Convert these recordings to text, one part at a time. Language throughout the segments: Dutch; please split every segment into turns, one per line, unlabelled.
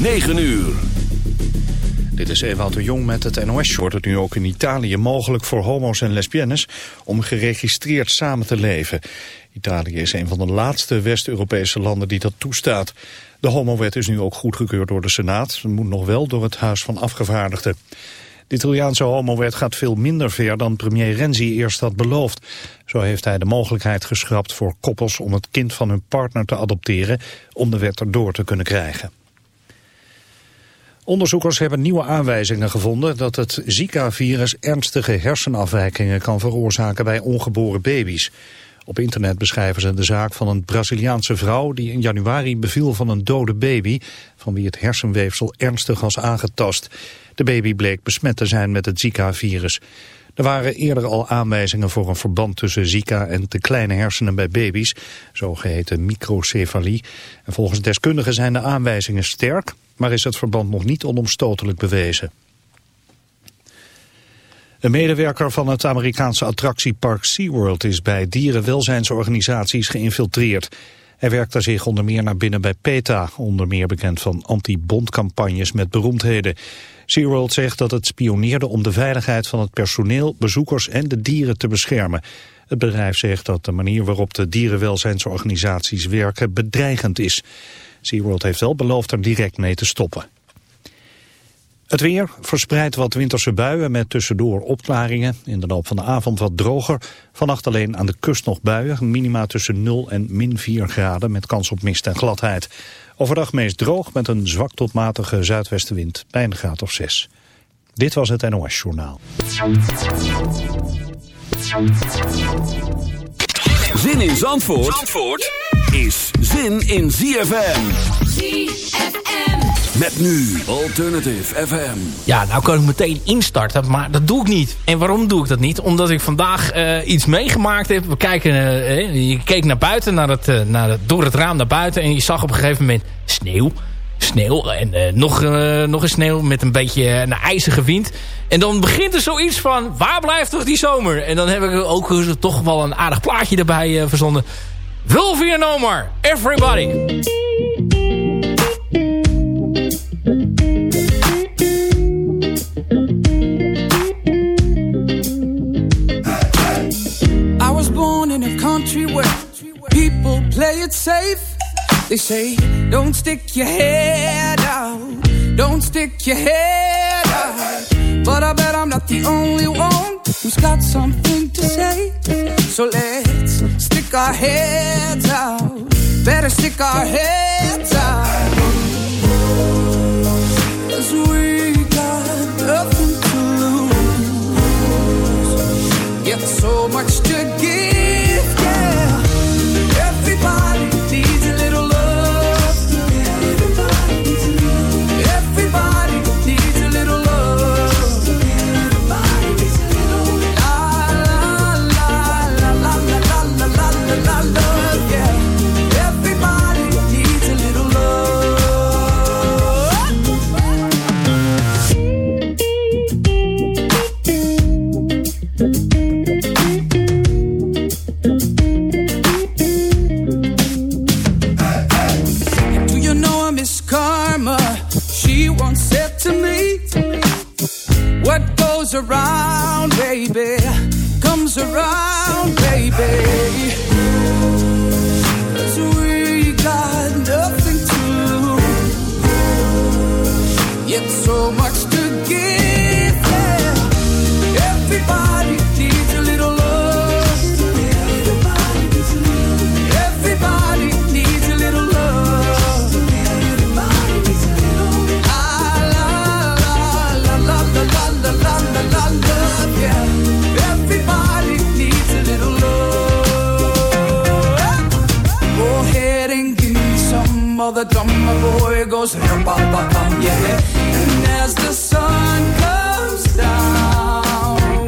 9 uur.
Dit is Ewout de Jong met het NOS. Wordt het nu ook in Italië mogelijk voor homo's en lesbiennes om geregistreerd samen te leven. Italië is een van de laatste West-Europese landen die dat toestaat. De homowet is nu ook goedgekeurd door de Senaat. Ze moet nog wel door het Huis van Afgevaardigden. De Italiaanse homowet gaat veel minder ver dan premier Renzi eerst had beloofd. Zo heeft hij de mogelijkheid geschrapt voor koppels om het kind van hun partner te adopteren... om de wet erdoor te kunnen krijgen. Onderzoekers hebben nieuwe aanwijzingen gevonden dat het Zika-virus ernstige hersenafwijkingen kan veroorzaken bij ongeboren baby's. Op internet beschrijven ze de zaak van een Braziliaanse vrouw die in januari beviel van een dode baby, van wie het hersenweefsel ernstig was aangetast. De baby bleek besmet te zijn met het Zika-virus. Er waren eerder al aanwijzingen voor een verband tussen Zika en te kleine hersenen bij baby's, zogeheten microcefalie. En volgens deskundigen zijn de aanwijzingen sterk, maar is het verband nog niet onomstotelijk bewezen. Een medewerker van het Amerikaanse attractiepark SeaWorld is bij dierenwelzijnsorganisaties geïnfiltreerd. Hij werkte zich onder meer naar binnen bij PETA, onder meer bekend van anti-bondcampagnes met beroemdheden. SeaWorld zegt dat het spioneerde om de veiligheid van het personeel, bezoekers en de dieren te beschermen. Het bedrijf zegt dat de manier waarop de dierenwelzijnsorganisaties werken bedreigend is. SeaWorld heeft wel beloofd er direct mee te stoppen. Het weer verspreidt wat winterse buien met tussendoor opklaringen. In de loop van de avond wat droger. Vannacht alleen aan de kust nog buien. Minima tussen 0 en min 4 graden met kans op mist en gladheid. Overdag meest droog met een zwak tot matige zuidwestenwind bij een graad of 6. Dit was het NOS Journaal.
Zin in Zandvoort, Zandvoort is zin in ZFM.
ZFM.
Met nu Alternative FM.
Ja, nou kan ik meteen instarten, maar dat doe ik niet. En waarom doe ik dat niet? Omdat ik vandaag uh, iets meegemaakt heb. We kijken, uh, je keek naar buiten, naar het, uh, naar het, door het raam naar buiten... en je zag op een gegeven moment sneeuw. Sneeuw en nog, nog een sneeuw met een beetje een ijzige wind. En dan begint er zoiets van, waar blijft toch die zomer? En dan heb ik ook toch wel een aardig plaatje erbij verzonnen. Wilfie No More, everybody!
I was born in a country where people play it safe. They say, don't stick your head out. Don't stick your head. But I bet I'm not the only one who's got something to say. So let's stick our heads out. Better stick our heads out. Cause we got nothing to lose. Yet so much She once said to me, What goes around, baby, comes around, baby. Boy goes rum bum bum yeah. And as the sun comes down,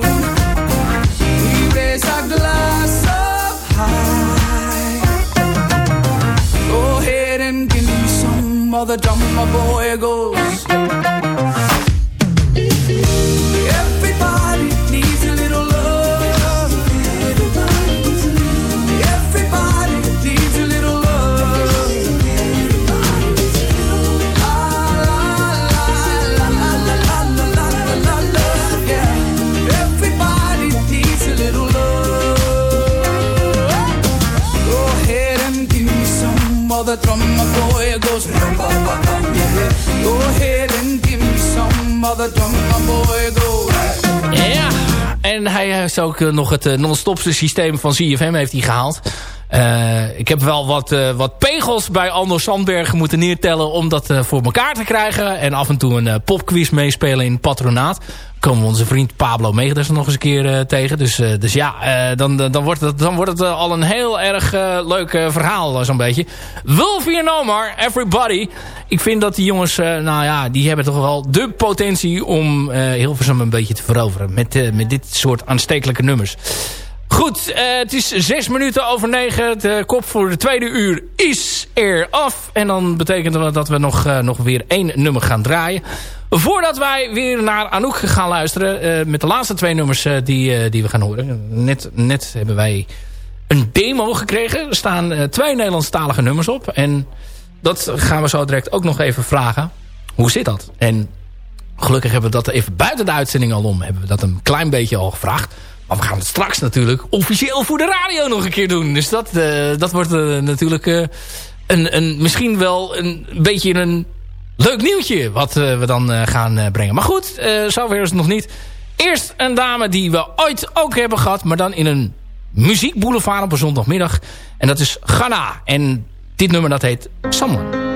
we raise our glass up high. Go ahead and give me some of the drummer boy goes.
Ja, en hij heeft ook eh, nog het eh, non-stop systeem van CFM heeft hij gehaald. Eh, ik heb wel wat, wat pegels bij Anders Sandberg moeten neertellen om dat voor elkaar te krijgen. En af en toe een popquiz meespelen in patronaat. Komen we onze vriend Pablo Meegders nog eens een keer eh, tegen. Dus, eh, dus ja, eh, dan, dan wordt het, dan wordt het al een heel erg leuk verhaal zo'n beetje. Wolfie Nomar, Everybody. Ik vind dat die jongens, nou ja, die hebben toch wel de potentie om Hilversum een beetje te veroveren. Met, met dit soort aanstekelijke nummers. Goed, het is zes minuten over negen. De kop voor de tweede uur is er af. En dan betekent dat dat we nog, nog weer één nummer gaan draaien. Voordat wij weer naar Anouk gaan luisteren... eh, met de laatste twee nummers eh, die, eh, die we gaan horen. Net, net hebben wij een demo gekregen. Er staan twee Nederlandstalige nummers op. En dat gaan we zo direct ook nog even vragen. Hoe zit dat? En gelukkig hebben we dat even buiten de uitzending al om. Hebben we dat een klein beetje al gevraagd. Maar we gaan het straks natuurlijk officieel voor de radio nog een keer doen. Dus dat, dat wordt natuurlijk een, een, misschien wel een beetje een leuk nieuwtje. Wat eh, we dan eh, gaan eh, brengen. Maar goed, zover is het nog niet. Eerst een dame die we ooit ook hebben gehad. Maar dan in een muziekboulevard op een zondagmiddag. En dat is Ghana. En dit nummer dat heet Someone.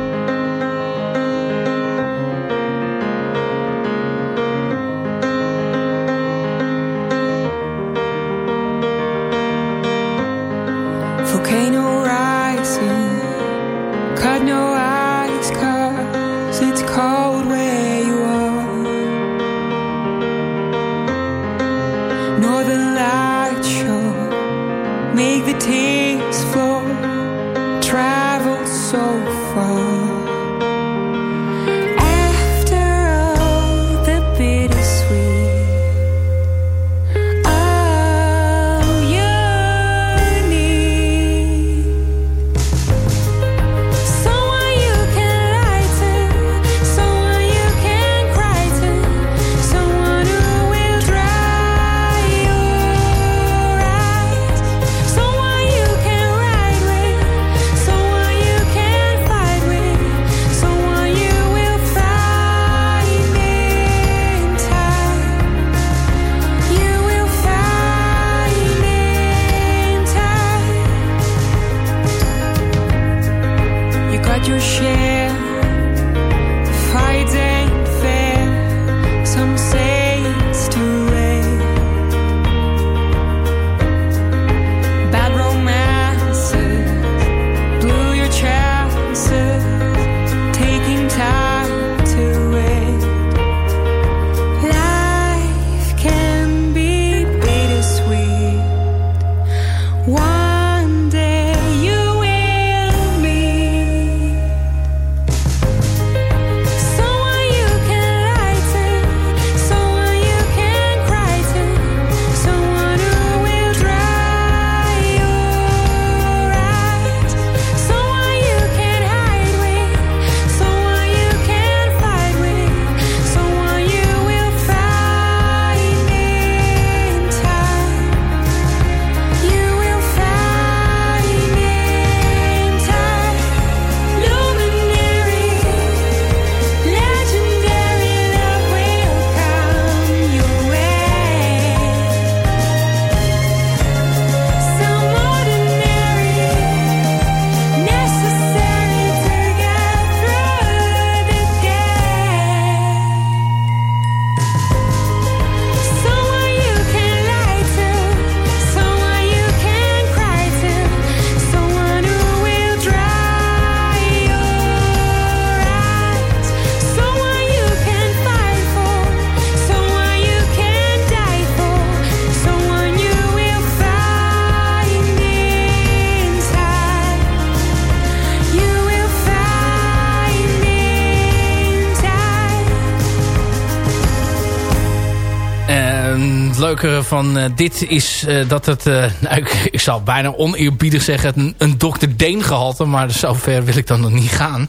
Van eh, dit is eh, dat het, eh, nou, ik, ik zou bijna oneerbiedig zeggen, een, een Dr. Deen gehalte, maar zover wil ik dan nog niet gaan.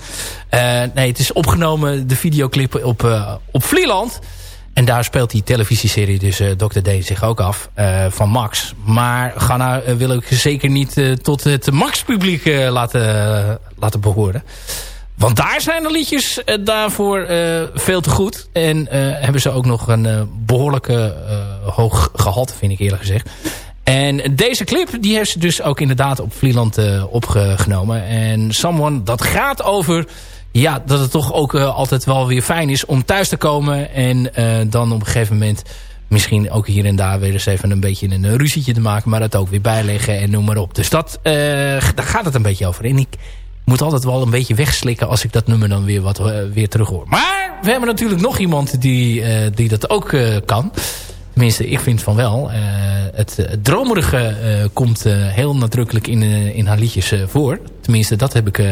Nee, het is opgenomen, de videoclip op, op Vlieland. En daar speelt die televisieserie dus Dr. Deen zich ook af van Max. Maar Ghana wil ik zeker niet tot het Max-publiek laten, laten behoren.
Want daar zijn de liedjes eh, daarvoor eh, veel te goed. En eh, hebben ze ook nog een eh, behoorlijke eh, hoog gehalte, vind ik eerlijk gezegd. En deze clip, die heeft ze dus ook inderdaad op Vlieland opgenomen. En Someone, dat gaat over... Ja, dat het toch ook altijd wel weer fijn is om thuis te komen. En dan op een gegeven moment misschien ook hier en daar weer eens even een beetje een, ruzietje te maken. Maar het ook weer bijleggen en noem maar op. Dus dat, daar gaat het een beetje over. En ik moet altijd wel een beetje wegslikken als ik dat nummer dan weer, wat, eh, weer terug hoor. Maar we hebben natuurlijk nog iemand die, eh, die dat ook eh, kan. Tenminste, ik vind van wel. Het, dromerige komt heel nadrukkelijk in, in haar liedjes voor. Tenminste, dat heb ik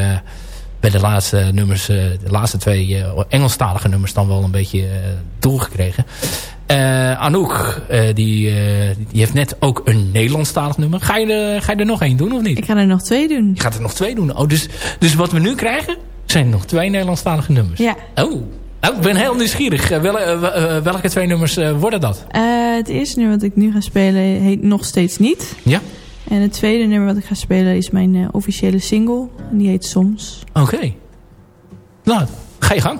bij de laatste nummers, de laatste twee Engelstalige nummers dan wel een beetje doorgekregen. Eh, Anouk, eh, die, eh, die heeft net ook een Nederlandstalig nummer. Ga je, er, ga je er nog één doen of niet?
Ik ga er nog twee doen.
Je gaat er nog twee doen. Oh, dus, dus wat we nu krijgen, zijn nog twee Nederlandstalige nummers.
Ja.
Oh, nou, ik ben heel nieuwsgierig. Wel- wel- welke twee nummers worden dat?
Het eerste nummer wat ik nu ga spelen heet Nog Steeds Niet.
Ja?
En het tweede nummer wat ik ga spelen is mijn officiële single. En die heet Soms.
Oké. Nou, ga je gang.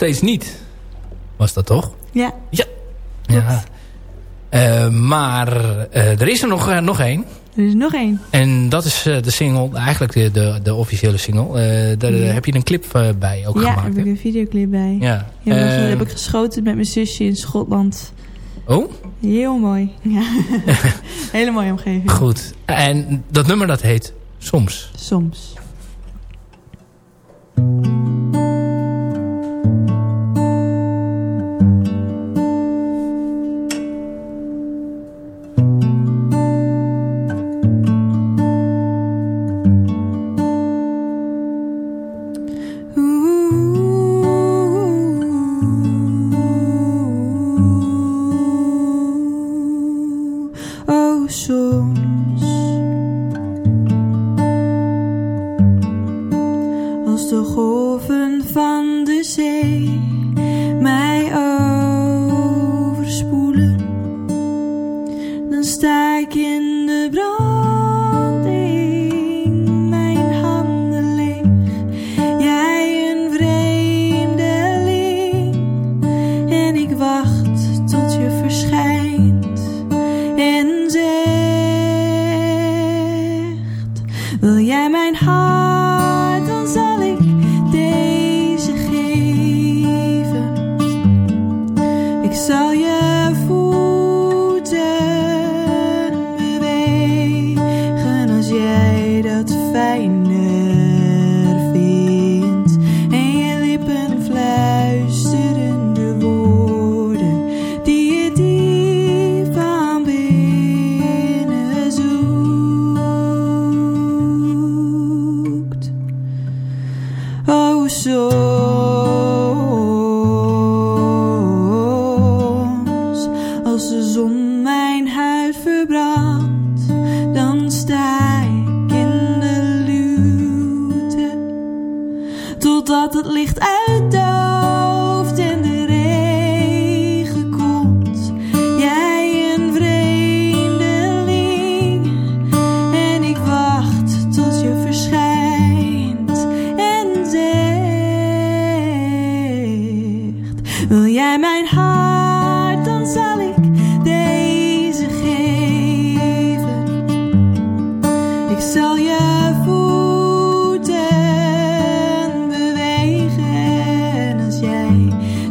Steeds niet.
Was dat toch?
Ja,
Ja. ja. Eh, maar eh, er is er nog, eh, nog één.
er is nog één.
En dat is eh, de single, eigenlijk de, de, de officiële single. Eh, daar
Ja.
heb je een clip bij ook
ja, daar
gemaakt.
heb ik een videoclip bij. Ja.
Ja.
heb ik geschoten met mijn zusje in Schotland.
Oh,
Heel mooi. Ja. Hele mooie omgeving.
goed. En dat nummer dat heet Soms.
Soms. Als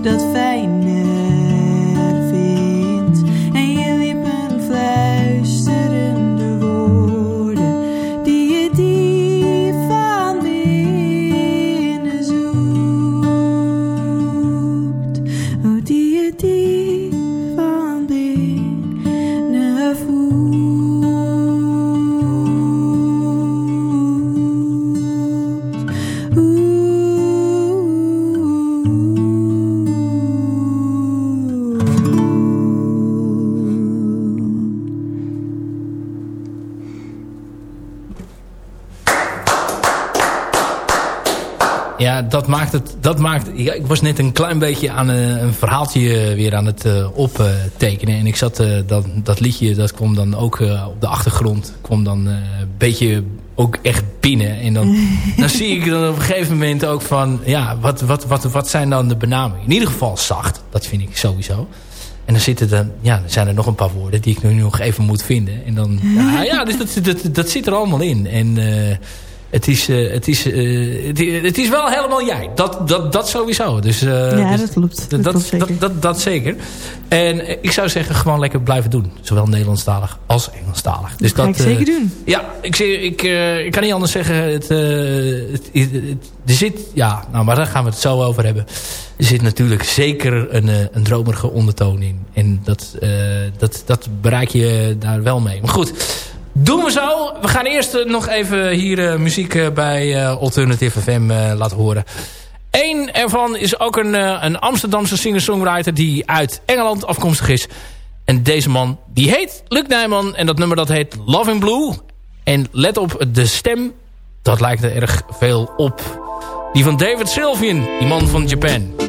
dat fijner
Ja, dat maakt het... Dat maakt, ja, ik was net een klein beetje aan een, een verhaaltje eh, weer aan het eh, optekenen. En ik zat, eh, dat, dat liedje, dat kwam dan ook eh, op de achtergrond. kwam dan eh, een beetje ook echt binnen. En dan, dan zie ik dan op een gegeven moment ook van... Ja, wat, wat, wat, wat zijn dan de benamingen? In ieder geval zacht. Dat vind ik sowieso. En dan zitten dan, ja, dan zijn er nog een paar woorden die ik nu nog even moet vinden. En dan, ja, ja dus dat, dat, dat zit er allemaal in. En eh, het, is, eh, het, is, eh, het, is wel helemaal jij. Dat, dat, dat sowieso. Dus, eh,
Ja,
dus
dat klopt. Dat
dat,
klopt zeker.
dat, dat, dat zeker. En ik zou zeggen, gewoon lekker blijven doen. Zowel Nederlandstalig als Engelstalig. Dus
Ga ik
dat,
zeker doen.
ja, ik, ik, ik kan niet anders zeggen. Het, het, er zit, ja, nou, maar daar gaan we het zo over hebben. Er zit natuurlijk zeker een, een dromerige ondertoon in. En dat, dat, dat bereik je daar wel mee. Maar goed, doen we zo. We gaan eerst eh, nog even hier eh, muziek eh, bij Alternative FM laten horen. Eén ervan is ook een, een Amsterdamse singer-songwriter die uit Engeland afkomstig is. En deze man, die heet Luc Nijman. En dat nummer dat heet Love in Blue. En let op, de stem, dat lijkt er erg veel op. Die van David Sylvian, die man van Japan.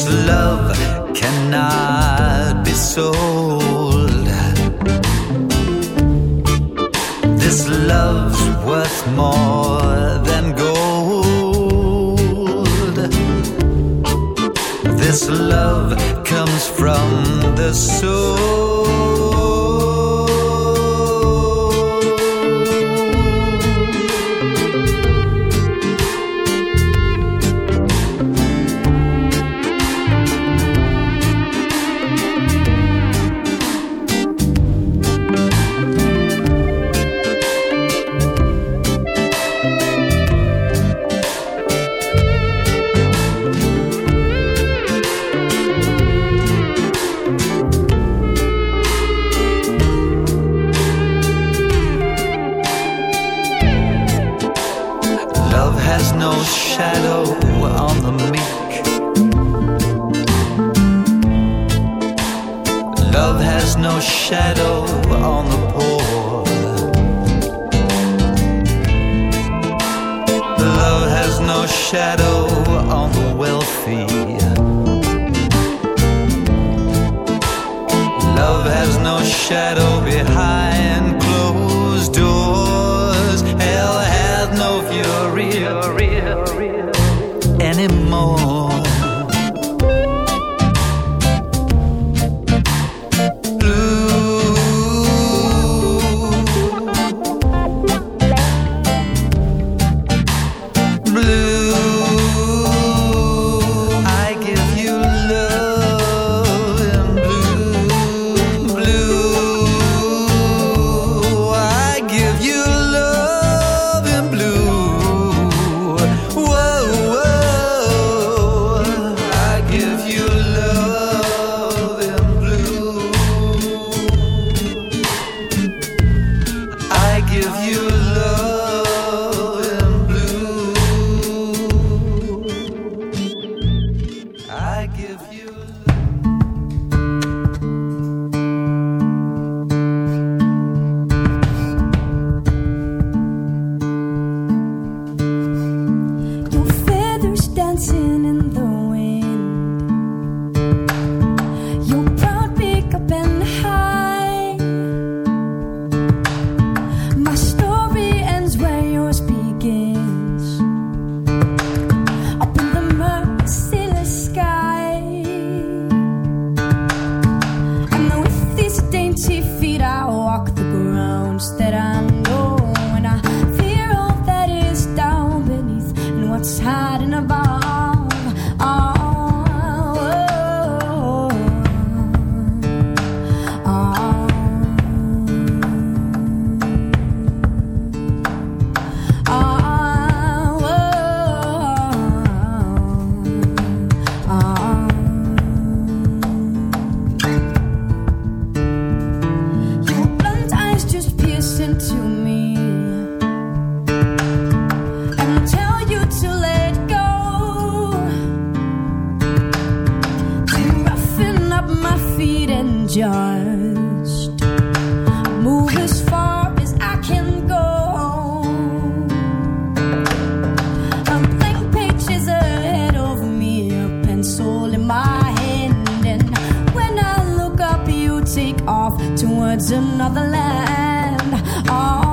This love cannot be sold. This love's worth more than gold. This love comes from the soul.
Take off towards another land. Oh,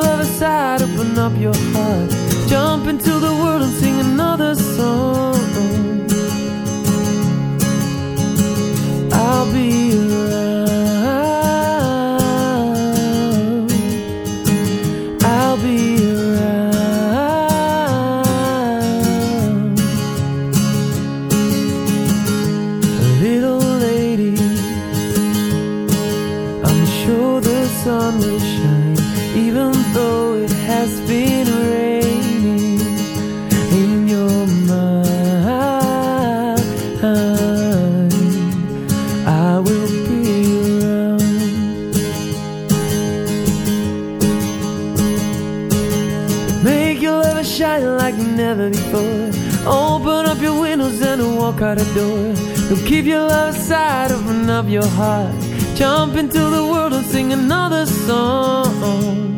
Keep your open up your heart. Jump into the world and sing another song. I'll be out the door. Don't keep your love aside, open up your heart. Jump into the world and sing another song.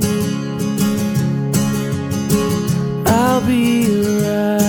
I'll be around.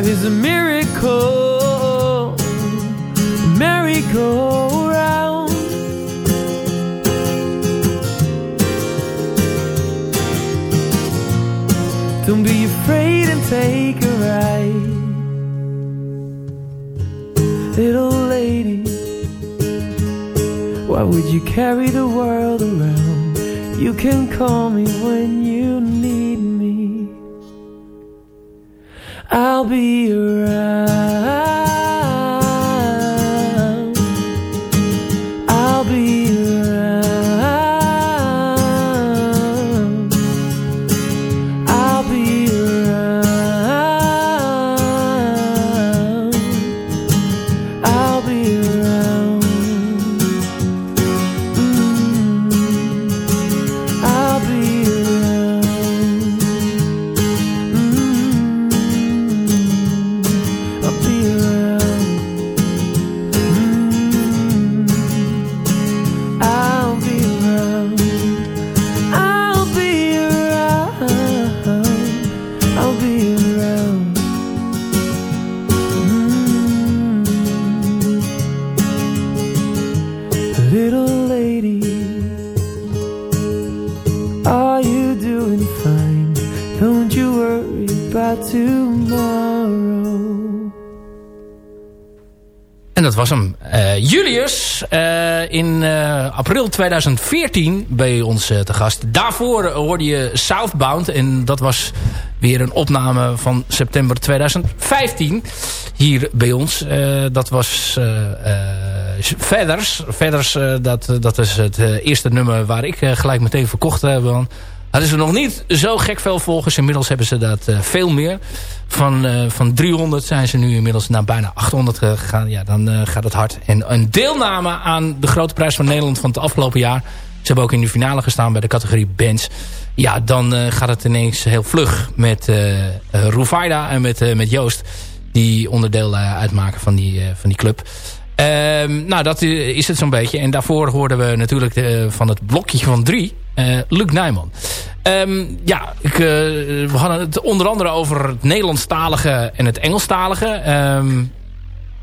Life is a miracle, merry-go-round. Don't be afraid and take a ride. Little lady, why would you carry the world around? You can call me when you need I'll be around.
Dat was hem. Eh, Julius, eh, in eh, april 2014 bij ons te gast. Daarvoor hoorde je Southbound. En dat was weer een opname van september 2015. Hier bij ons. dat was Feathers. Feathers, dat, dat is het eerste nummer waar ik gelijk meteen verkocht heb. Hadden ze nog niet zo gek veel volgers. Inmiddels hebben ze dat uh, veel meer. Van, uh, van 300 zijn ze nu inmiddels naar bijna 800 gegaan. Ja, dan uh, gaat het hard. En een deelname aan de Grote Prijs van Nederland van het afgelopen jaar. Ze hebben ook in de finale gestaan bij de categorie bands. Ja, dan gaat het ineens heel vlug met uh, Rufaida en met, met Joost. Die onderdeel uitmaken van die, van die club. Ehm, nou, dat is het zo'n beetje. En daarvoor hoorden we natuurlijk van het blokje van drie... Uh, Luc Nijman. Um, ja, ik, uh, we hadden het onder andere over het Nederlandstalige en het Engelstalige. Um,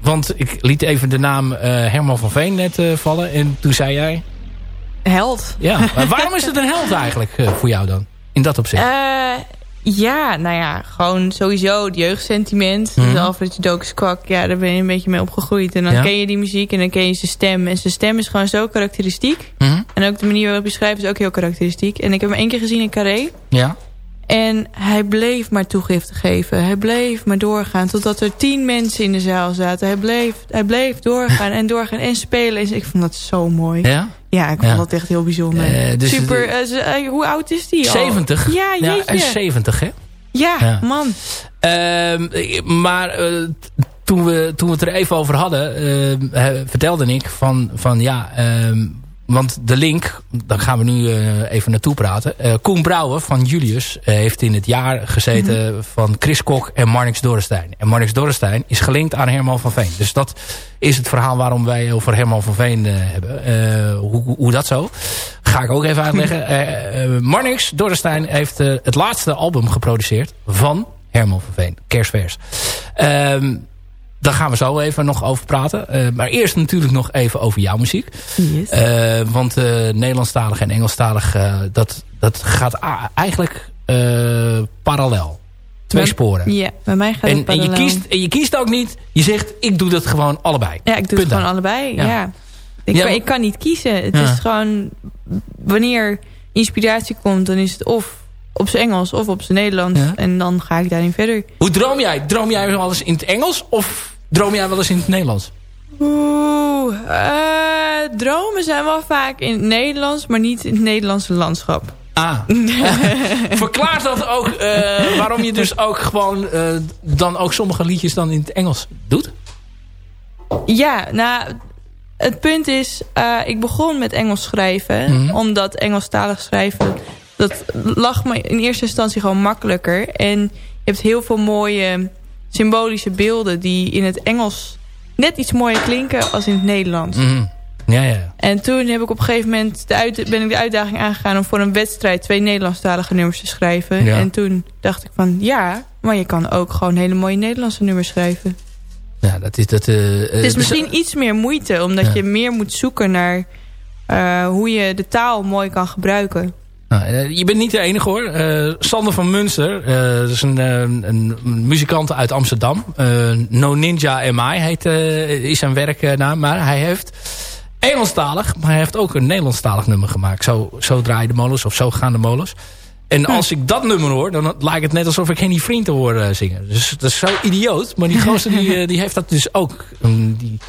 want ik liet even de naam uh, Herman van Veen net vallen. En toen zei jij...
Held.
Ja, maar waarom is het een held eigenlijk voor jou dan? In dat opzicht.
Ja, nou ja, gewoon sowieso het jeugdsentiment. Mm -hmm. Dus Alfred Kwak, ja, daar ben je een beetje mee opgegroeid. En dan ja. ken je die muziek en dan ken je zijn stem. En zijn stem is gewoon zo karakteristiek. Mm -hmm. En ook de manier waarop je schrijft is ook heel karakteristiek. En ik heb hem één keer gezien in Carré.
Ja.
En hij bleef maar toegifte geven. Hij bleef maar doorgaan. Totdat er tien mensen in de zaal zaten. Hij bleef, hij bleef doorgaan en doorgaan en spelen. En ik vond dat zo mooi.
Ja?
Ja, ik vond
ja.
dat echt heel bijzonder. Uh, dus Super. Uh, hoe oud is die
70.
Al? Ja, jeetje.
Ja, hij is 70, hè?
Ja, ja. man.
Uh, maar toen, we, toen we het er even over hadden... Vertelde ik van, van ja... want de link, daar gaan we nu even naartoe praten. Koen Brouwer van Julius heeft in het jaar gezeten... Mm -hmm. van Chris Kok en Marnix Dorrestein. En Marnix Dorrestein is gelinkt aan Herman van Veen. Dus dat is het verhaal waarom wij over Herman van Veen hebben. hoe, hoe dat zo? Ga ik ook even uitleggen. Marnix Dorrestein heeft het laatste album geproduceerd van Herman van Veen. Kerstvers. Um, daar gaan we zo even nog over praten. maar eerst natuurlijk nog even over jouw muziek.
Yes.
want Nederlandstalig en Engelstalig, dat, dat gaat eigenlijk parallel. Twee sporen.
Ja, bij mij gaat
en,
het
en je, kiest, en je kiest ook niet, je zegt ik doe dat gewoon allebei.
Ja, ik doe
Punt
het gewoon allebei, ja.
Ja.
Ik,
Ja,
kan, ik kan niet kiezen. Het
Ja.
is gewoon... Wanneer inspiratie komt, dan is het of op zijn Engels of op zijn Nederlands.
Ja.
En dan ga ik daarin verder.
Hoe droom jij? Droom jij wel eens in het Engels of droom jij wel eens in het Nederlands?
Oeh, eh, dromen zijn wel vaak in het Nederlands, maar niet in het Nederlandse landschap.
Ah. Verklaart dat ook eh, waarom je dus ook gewoon eh, dan ook sommige liedjes dan in het Engels doet?
Ja, nou, het punt is, ik begon met Engels schrijven.
Mhm.
Omdat Engelstalig schrijven, dat lag me in eerste instantie gewoon makkelijker. En je hebt heel veel mooie symbolische beelden die in het Engels net iets mooier klinken als in het Nederlands.
Mhm. Ja, ja.
En toen heb ik op een gegeven moment de uit, ben ik de uitdaging aangegaan om voor een wedstrijd twee Nederlandstalige nummers te schrijven.
Ja.
En toen dacht ik van ja, maar je kan ook gewoon hele mooie Nederlandse nummers schrijven.
ja dat is dat. eh,
Het is
dus-
misschien iets meer moeite, omdat
Ja.
je meer moet zoeken naar eh, hoe je de taal mooi kan gebruiken.
Nou, eh, je bent niet de enige hoor. Eh, Sander van Munster, eh, dat is een, een muzikant uit Amsterdam. No Ninja MI heet, is zijn werknaam. Maar hij heeft Engelstalig, maar hij heeft ook een Nederlandstalig nummer gemaakt. Zo, zo draaien de molens of zo gaan de molens. En als ik dat nummer hoor, dan lijkt het net alsof ik Henny Vriend te horen zingen. Dus dat is zo idioot. Maar die gozer die, die heeft dat dus ook. Die,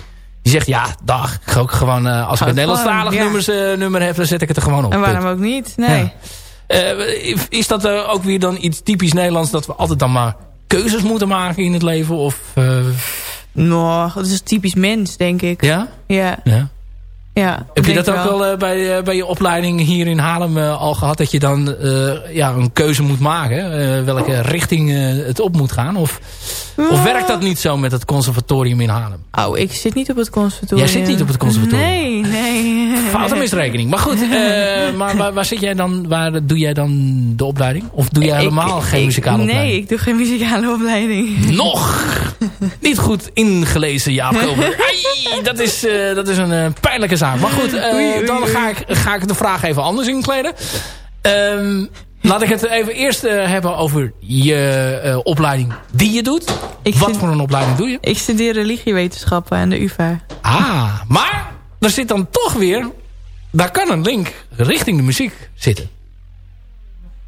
die zegt, ja, dag. Ik ga ook gewoon, eh, als ik een Nederlandstalig
ja.
nummers, eh, nummer heb, dan zet ik het er gewoon op.
En waarom
Punt.
ook niet? Nee.
Ja. Eh, is dat ook weer dan iets typisch Nederlands... dat we altijd dan maar keuzes moeten maken in het leven? Of,
Nou, dat is typisch mens, denk ik.
ja?
Ja,
ja.
Ja.
Heb je dat ook wel eh, bij, eh, bij je opleiding hier in Haarlem eh, al gehad? Dat je dan ja, een keuze moet maken? welke richting het op moet gaan? Of, of werkt dat niet zo met het conservatorium in Haarlem?
Oh, ik zit niet op het conservatorium.
Jij zit niet op het conservatorium?
Nee, nee.
Foute misrekening. Maar goed, maar waar, waar zit jij dan? Waar doe jij dan de opleiding? Of doe jij helemaal
Ik-
geen
ik-
muzikale opleiding?
Nee, ik doe geen muzikale opleiding.
Nog niet goed ingelezen, Jaap Koper. Ai, dat, is, dat is een pijnlijke zaak. Maar goed, eh, dan ga ik, ga ik de vraag even anders inkleden. Ehm, laat ik het even eerst uh, hebben over je uh, opleiding die je doet. Ik Wat voor een opleiding doe je?
Ik studeer religiewetenschappen aan de UvA.
Ah, maar er zit dan toch weer... Daar kan een link richting de muziek zitten.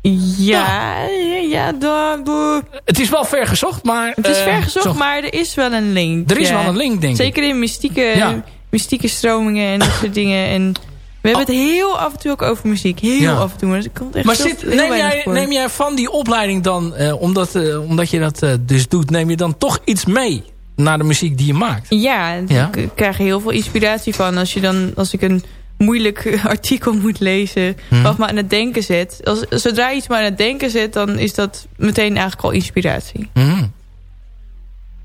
Ja, ja, ja door.
Het is wel ver gezocht, maar...
Het is uh, ver gezocht, maar er is wel een link.
Er is wel een link, denk
ik. Zeker in mystieke, ja. Mystieke stromingen en dat soort dingen. En we hebben het heel af en toe ook over muziek. Heel af en toe. Maar, komt echt
maar zit, neem, jij, neem jij van die opleiding dan, uh, omdat, uh, omdat je dat uh, dus doet... neem je dan toch iets mee naar de muziek die je maakt?
Ja, ja? ik krijg er heel veel inspiratie van. Als, je dan, als ik een moeilijk artikel moet lezen... Hmm. wat me aan het denken zet. Als, zodra je iets me aan het denken zet... dan is dat meteen eigenlijk al inspiratie.
Hmm.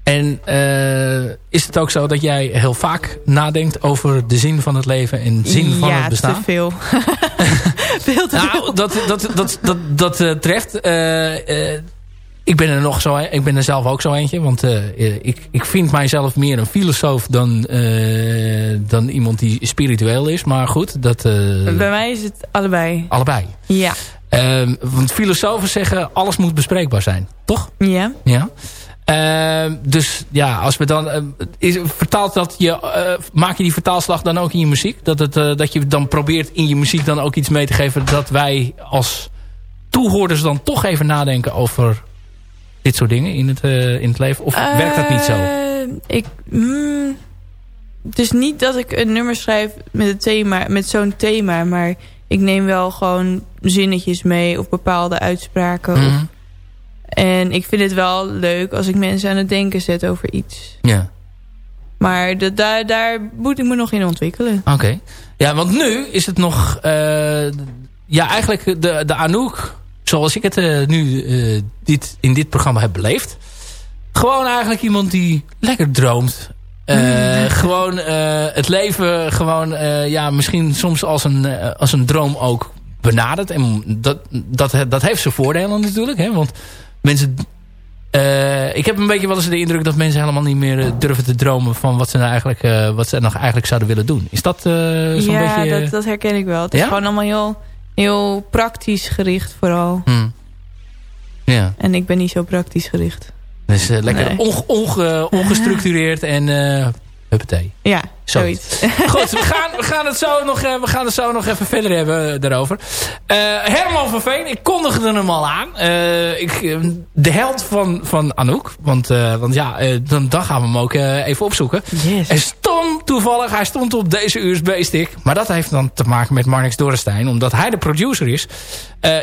En uh, is het ook zo dat jij heel vaak nadenkt over de zin van het leven en zin van het bestaan?
Ja, te veel. veel te
nou,
veel.
Dat, dat, dat, dat, dat uh, treft. Uh, ik ben er nog zo, ik ben er zelf ook zo eentje. Want ik, ik vind mijzelf meer een filosoof dan, dan iemand die spiritueel is. Maar goed, dat...
Bij mij is het allebei.
Allebei.
Ja.
Ehm, want filosofen zeggen alles moet bespreekbaar zijn. Toch?
Ja.
Ja. Uh, dus ja, als we dan... Uh, is, vertaalt dat je, uh, maak je die vertaalslag dan ook in je muziek? Dat, het, eh, dat je dan probeert in je muziek dan ook iets mee te geven... dat wij als toehoorders dan toch even nadenken over dit soort dingen in het, in het leven? Of werkt dat niet zo?
Ik, mm, het is niet dat ik een nummer schrijf met, het thema, met zo'n thema... maar ik neem wel gewoon zinnetjes mee of bepaalde uitspraken... Mm -hmm. En ik vind het wel leuk als ik mensen aan het denken zet over iets.
Ja.
Maar de, daar, daar moet ik me nog in ontwikkelen.
Oké. Ja, want nu is het nog... Uh, ja, eigenlijk de, de Anouk, zoals ik het uh, nu uh, dit, in dit programma heb beleefd. Gewoon eigenlijk iemand die lekker droomt. Mm. Gewoon het leven gewoon, ja, misschien soms als een, als een droom ook benadert. En dat, dat, dat heeft zijn voordelen natuurlijk. Hè? Want mensen... Uh, ik heb een beetje wel eens de indruk dat mensen helemaal niet meer uh, durven te dromen van wat ze nou eigenlijk, uh, wat ze nog eigenlijk zouden willen doen. Is dat zo'n
ja,
beetje...
Ja, dat, dat, herken ik wel. Het is gewoon allemaal heel, heel praktisch gericht vooral.
Hmm. Ja.
En ik ben niet zo praktisch gericht.
Dus lekker nee. onge, onge, ongestructureerd en Huppatee.
Ja, zoiets.
Goed, we gaan, we, gaan het zo nog, we gaan het zo nog even verder hebben eh, daarover. Uh, Herman van Veen, ik kondigde hem al aan. Uh, ik, de held van, van Anouk. Want, uh, want ja, dan, dan gaan we hem ook even opzoeken.
Yes.
Toevallig, hij stond op deze USB-stick. Maar dat heeft dan te maken met Marnix Dorrestein. Omdat hij de producer is.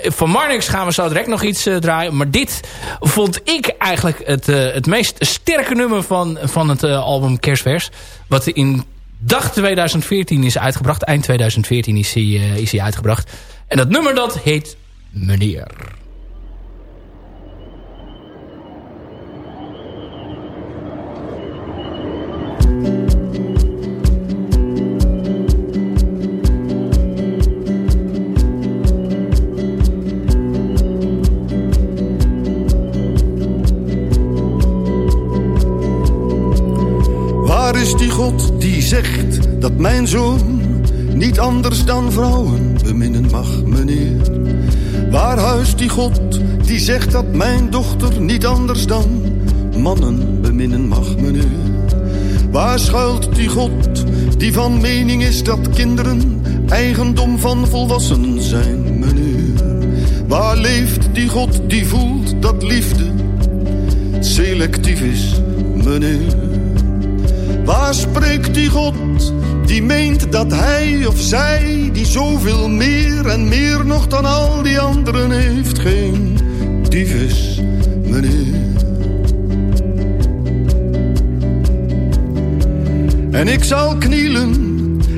van Marnix gaan we zo direct nog iets draaien. Maar dit vond ik eigenlijk het, het meest sterke nummer van, van het album Kerstvers. Wat in dag 2014 is uitgebracht. Eind 2014 is hij, is hij uitgebracht. En dat nummer dat heet Meneer.
Zegt dat mijn zoon niet anders dan vrouwen beminnen mag, meneer? Waar huist die God die zegt dat mijn dochter niet anders dan mannen beminnen mag, meneer? Waar schuilt die God die van mening is dat kinderen eigendom van volwassenen zijn, meneer? Waar leeft die God die voelt dat liefde selectief is, meneer? Waar spreekt die God die meent dat hij of zij... die zoveel meer en meer nog dan al die anderen heeft... geen dief meneer. En ik zal knielen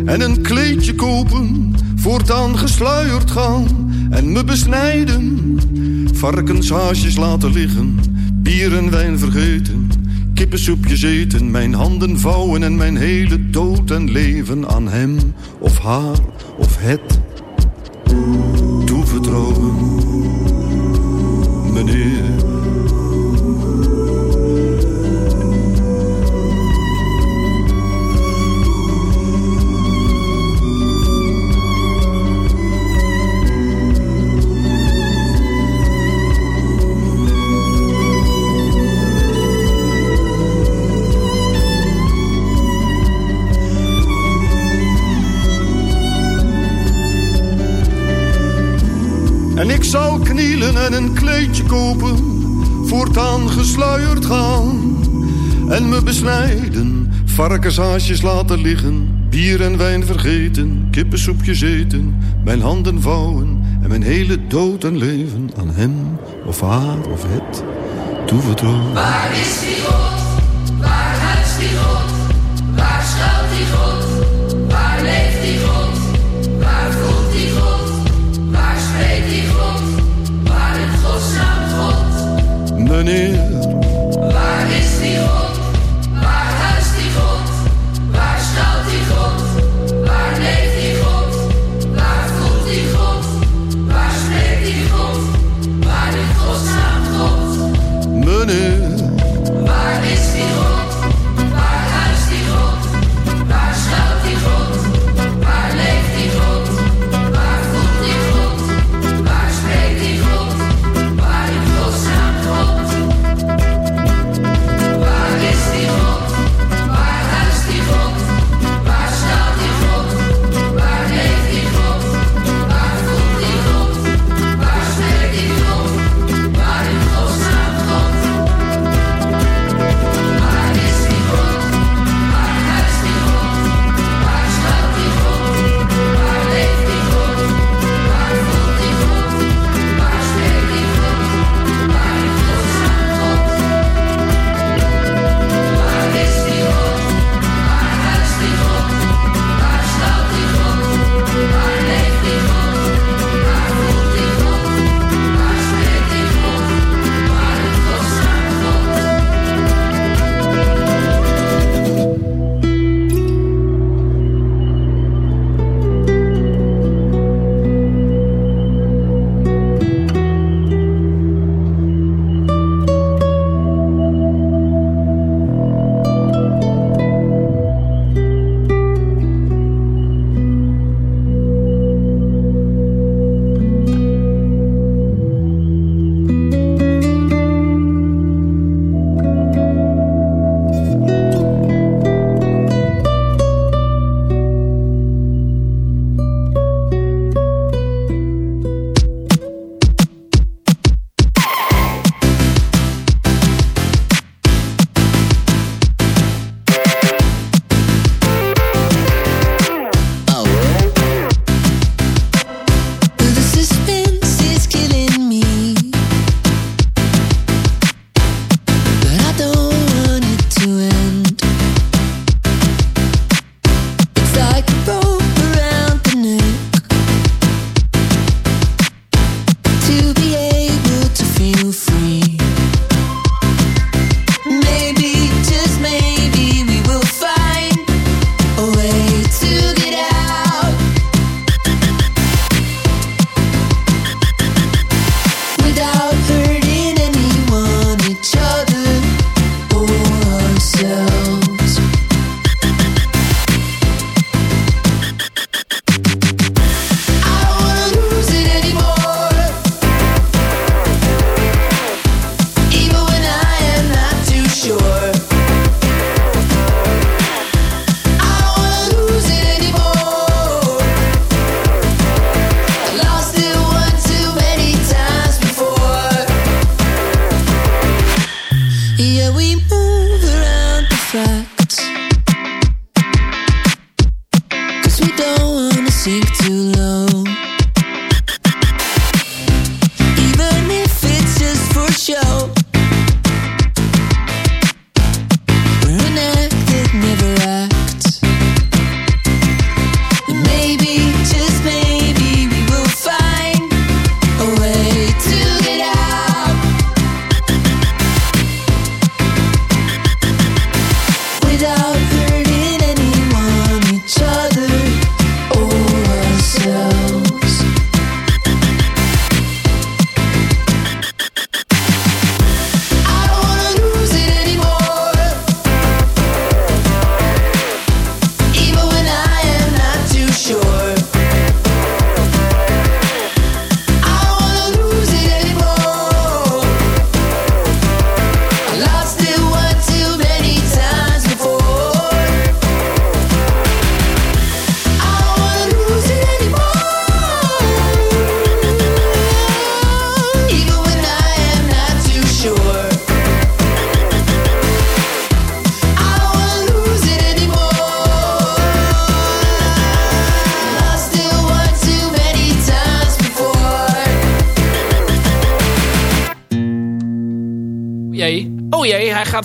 en een kleedje kopen... voortaan gesluierd gaan en me besnijden. Varkenshaasjes laten liggen, bier en wijn vergeten kippensoepjes eten, mijn handen vouwen en mijn hele dood en leven aan hem of haar of het En ik zou knielen en een kleedje kopen, voortaan gesluierd gaan. En me besnijden, varkenshaasjes laten liggen, bier en wijn vergeten, kippensoepjes eten, mijn handen vouwen en mijn hele dood en leven aan hem of haar of het toevertrouwen.
Waar is die God? Waar huist die God? Waar schuilt die God? God?
Meneer,
Waar is die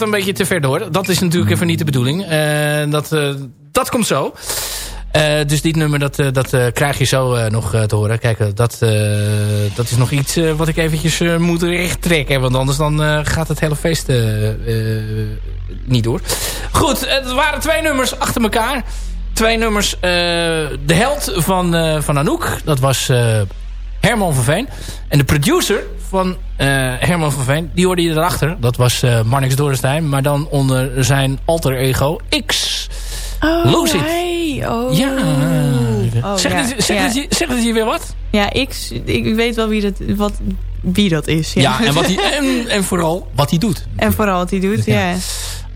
een beetje te ver door. Dat is natuurlijk even niet de bedoeling. Eh, dat, eh, dat komt zo. Eh, dus dit nummer, dat, dat krijg je zo nog te horen. Kijk, dat, dat is nog iets wat ik eventjes moet recht trekken. Want anders dan gaat het hele feest niet door. Goed, het waren twee nummers achter elkaar. Twee nummers. de held van, van Anouk, dat was Herman van Veen. En de producer van eh, Herman van Veen, die hoorde je erachter. Dat was eh Marnix Dorenstein, maar dan onder zijn alter ego X.
Oh,
Lose It.
hij. Oh.
Ja.
Oh,
zeg,
ja.
Het, zeg,
ja.
Het, zeg het je weer wat?
Ja, ik, ik weet wel wie dat, wat, wie dat is. Ja,
Ja, en, wat hij, en, en vooral wat hij doet.
En vooral wat hij doet,
Ja.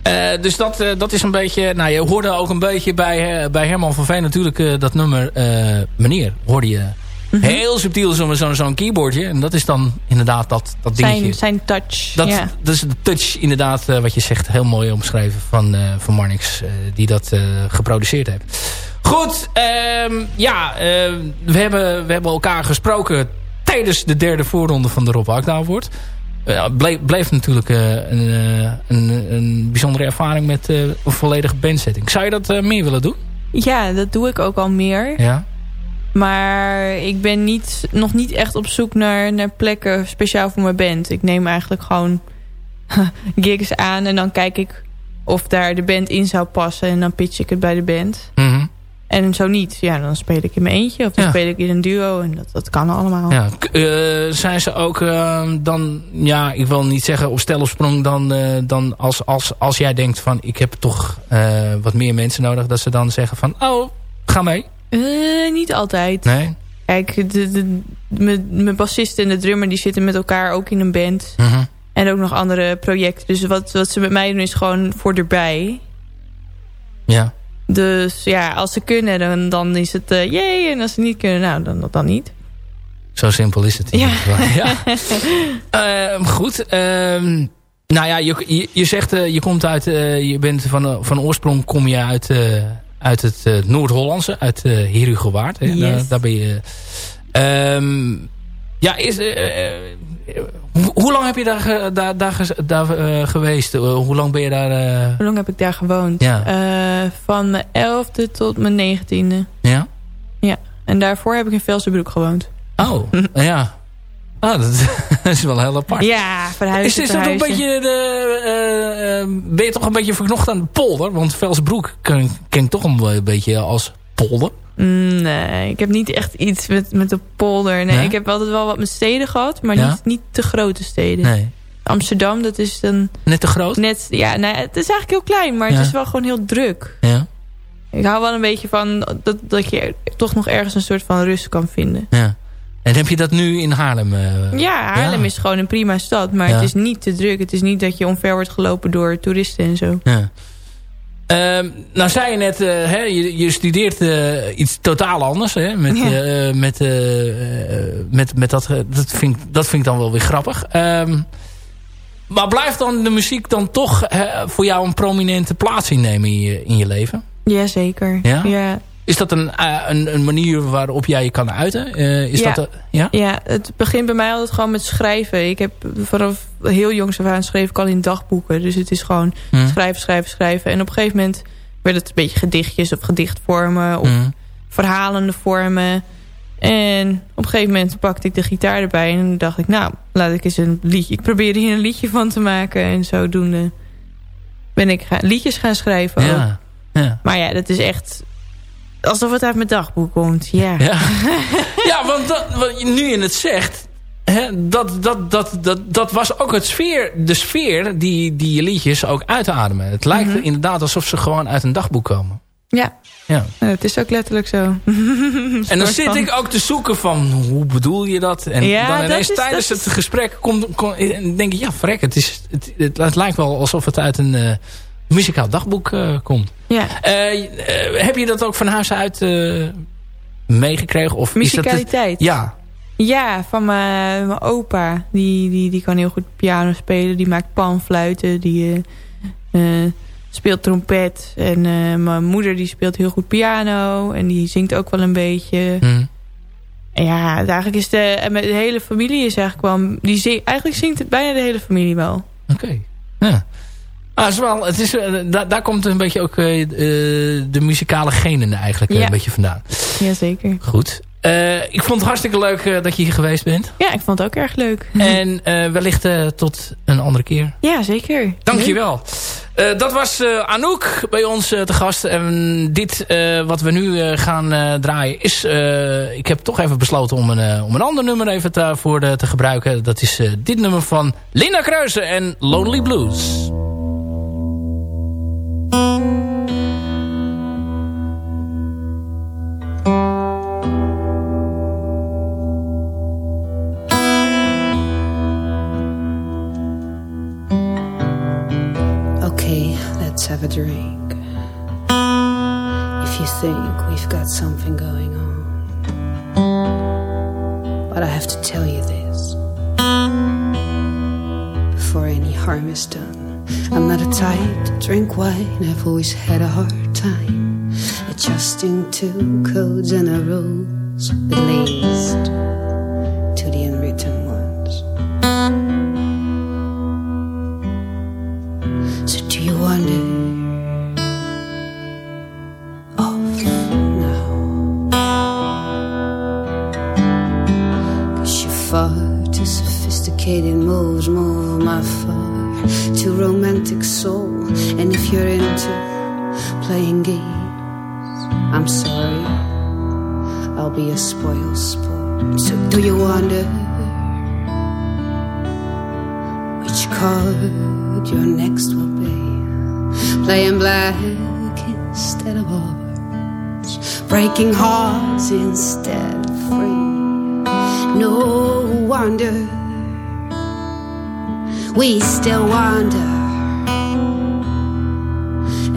Eh, dus dat, dat is een beetje... Nou, je hoorde ook een beetje bij, bij Herman van Veen natuurlijk dat nummer... meneer, hoorde je
Mhm.
heel subtiel zo'n zo, zo'n keyboardje. En dat is dan inderdaad dat, dat dingetje.
Zijn, zijn touch.
Dat,
ja.
dat is de touch inderdaad, eh, wat je zegt, heel mooi omschreven van, eh, van Marnix, eh, die dat geproduceerd heeft. Goed, ehm, ja, eh, we, hebben, we hebben elkaar gesproken tijdens de derde voorronde van de Rob Akda Award. Ja, bleef, bleef natuurlijk een, een, een bijzondere ervaring met een volledige bandsetting. Zou je dat meer willen doen?
ja, dat doe ik ook al meer.
Ja.
Maar ik ben niet, nog niet echt op zoek naar, naar plekken speciaal voor mijn band. Ik neem eigenlijk gewoon gigs aan en dan kijk ik of daar de band in zou passen. En dan pitch ik het bij de band.
Mhm.
En zo niet, ja, dan speel ik in mijn eentje. Of dan
Ja.
speel ik in een duo. En dat, dat kan allemaal.
Ja, eh, zijn ze ook eh, dan, ja, ik wil niet zeggen op stel of sprong, dan, eh, dan als, als, als jij denkt van ik heb toch eh, wat meer mensen nodig, dat ze dan zeggen van oh, ga mee.
Eh, niet altijd.
Nee?
Kijk, de, de, mijn- bassist en de drummer die zitten met elkaar ook in een band.
Mhm.
En ook nog andere projecten. Dus wat, wat ze met mij doen is gewoon voor erbij.
Ja.
Dus ja, als ze kunnen, dan, dan is het uh, jee. En als ze niet kunnen, nou, dan, dan niet.
Zo simpel is het.
Ja.
ja. Ehm, goed. ehm, nou ja, je, je, je zegt eh, je komt uit, eh, je bent van, eh, van oorsprong kom je uit, eh, uit het eh, Noord-Hollandse, uit uh, Herugewaard. Hè?
Yes.
Daar, daar ben je. ehm, ja, is, eh, eh, hoe, lang heb je daar, daar, daar, ge- daar eh, geweest? Eh, hoe lang ben je daar? eh,
Hoe lang heb ik daar gewoond?
Ja.
Eh, van mijn elfde tot mijn negentiende.
ja?
Ja. En daarvoor heb ik in Velsenbroek gewoond.
Oh, ja. Ah, dat is wel heel apart.
Ja, verhuizen,
Is, is dat een beetje de, eh, eh, ben je toch een beetje verknocht aan de polder? Want Velsbroek ken, ken ik toch een, beetje als polder.
Mm, Nee, ik heb niet echt iets met, met de polder. Nee, ik heb altijd wel wat met steden gehad, maar
Ja?
niet, niet te grote steden.
Nee.
Amsterdam, dat is dan
Net te groot?
net... Ja, nee, het is eigenlijk heel klein, maar
Ja.
het is wel gewoon heel druk.
Ja.
Ik hou wel een beetje van dat, dat je toch nog ergens een soort van rust kan vinden.
ja. En heb je dat nu in Haarlem? eh?
Ja, Haarlem
Ja.
is gewoon een prima stad, maar
Ja.
het is niet te druk. Het is niet dat je omver wordt gelopen door toeristen en zo.
Ja. Ehm, nou zei je net, eh, hè, je, je studeert eh, iets totaal anders. Hè, met, met, met, met dat, dat, vind, ik- dat vind ik dan wel weer grappig. Ehm, maar blijft dan de muziek dan toch voor jou een prominente plaats innemen in je, in je leven?
Jazeker.
Ja?
Ja,
Is dat een, eh, een, een manier waarop jij je kan uiten? Eh, is
Ja.
dat, ja?
Ja, het begint bij mij altijd gewoon met schrijven. Ik heb vanaf heel jongs af aan schreef ik al in dagboeken. Dus het is gewoon
Hm.
schrijven, schrijven, schrijven. En op een gegeven moment werd het een beetje gedichtjes of gedichtvormen of
Hm.
verhalende vormen. En op een gegeven moment pakte ik de gitaar erbij en dacht ik, nou, laat ik eens een liedje. Ik probeerde hier een liedje van te maken en zodoende ben ik liedjes gaan schrijven.
Ja. Ja.
Maar ja, dat is echt alsof het uit mijn dagboek komt. Ja.
Ja, ja want dat, wat je nu in het zegt... Hè, dat, dat, dat, dat, dat was ook het sfeer, de sfeer die, die je liedjes ook uitademen. Het lijkt
Mhm.
inderdaad alsof ze gewoon uit een dagboek komen.
Ja,
Ja.
Het is ook letterlijk zo.
En dan zit ik ook te zoeken van hoe bedoel je dat? En
Ja,
dan ineens
is-
tijdens het
is-
gesprek komt, kom, en denk ik, ja vrek, het, is, het, het, het lijkt wel alsof het uit een eh, muzikaal dagboek eh, komt.
Ja,
Eh, eh, heb je dat ook van huis uit meegekregen? Of het-
musicaliteit.
ja,
Ja, van mijn, mijn opa. Die, die, die kan heel goed piano spelen. Die maakt panfluiten. Die speelt trompet. En mijn moeder die speelt heel goed piano. En die zingt ook wel een beetje.
Hm.
En ja, eigenlijk is de, de hele familie is eigenlijk wel... Die zing, eigenlijk zingt het bijna de hele familie wel.
Oké. Ja. Ah, is wel, het is, eh, da- daar komt een beetje ook eh, eh, de muzikale genen eigenlijk
Ja.
een beetje vandaan.
Jazeker.
Goed. Ik vond het hartstikke leuk dat je hier geweest bent.
Ja, ik vond het ook erg leuk.
En eh, wellicht tot een andere keer.
Ja, zeker.
Dankjewel. Eh dat was Anouk bij ons te gast. En dit wat we nu gaan draaien is... ik heb toch even besloten om een, om een ander nummer even daarvoor te gebruiken. Dat is dit nummer van Linda Kruijsen en Lonely Blues.
Something going on. But I have to tell you this harm is done. I'm not a type to drink wine, I've always had a hard time adjusting to codes and rules, at least Playing black instead of orange, breaking hearts instead of free. No wonder we still wander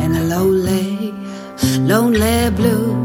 in a lonely, lonely blues.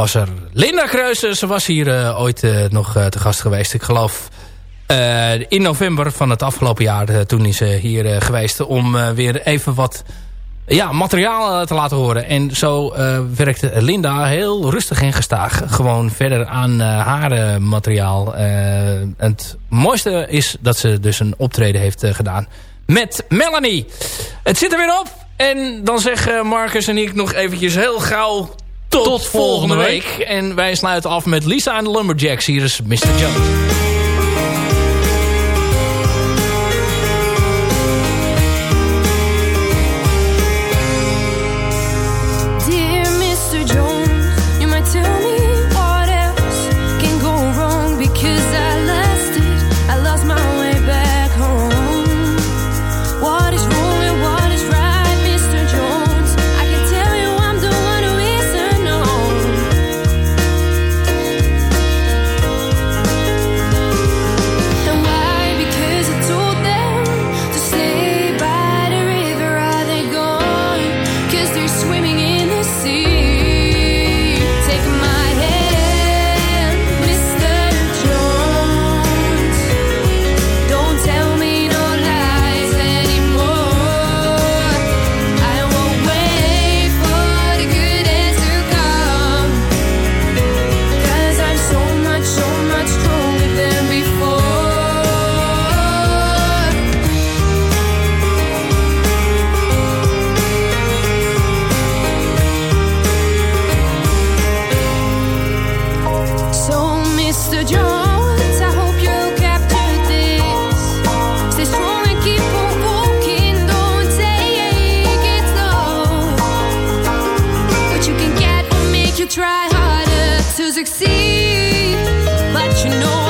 was er Linda Kruijsen. Ze was hier eh, ooit eh, nog eh, te gast geweest. Ik geloof in november van het afgelopen jaar. toen is ze hier geweest om weer even wat ja, materiaal te laten horen. En zo werkte Linda heel rustig en gestaag. Gewoon verder aan haar materiaal. het mooiste is dat ze dus een optreden heeft gedaan met Melanie. Het zit er weer op. En dan zeggen Marcus en ik nog eventjes heel gauw tot, volgende week. week. En wij sluiten af met Lisa en de Lumberjacks. Hier is Mr. Jones.
harder to succeed, but you know.